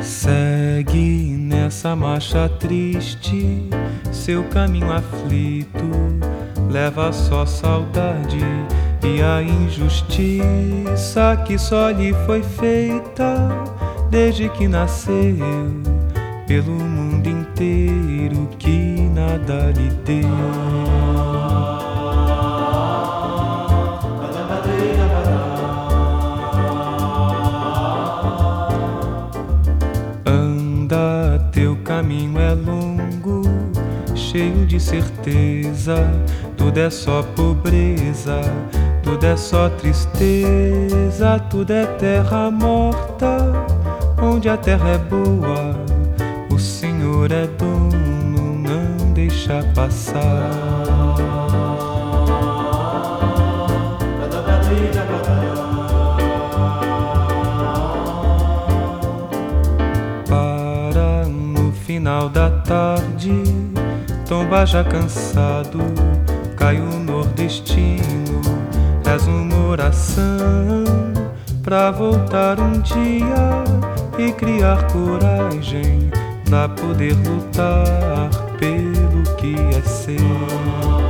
Segue nessa marcha triste, seu caminho aflito, leva só saudade e a injustiça que só lhe foi feita desde que nasceu pelo mundo inteiro que nada lhe deu. Cheio de certeza. Tudo é só pobreza, tudo é só tristeza, tudo é terra morta, onde a terra é boa. O Senhor é dono, não deixa passar. final da tarde, tomba já cansado, cai o nordestino, és uma oração pra voltar um dia e criar coragem pra poder lutar pelo que é ser.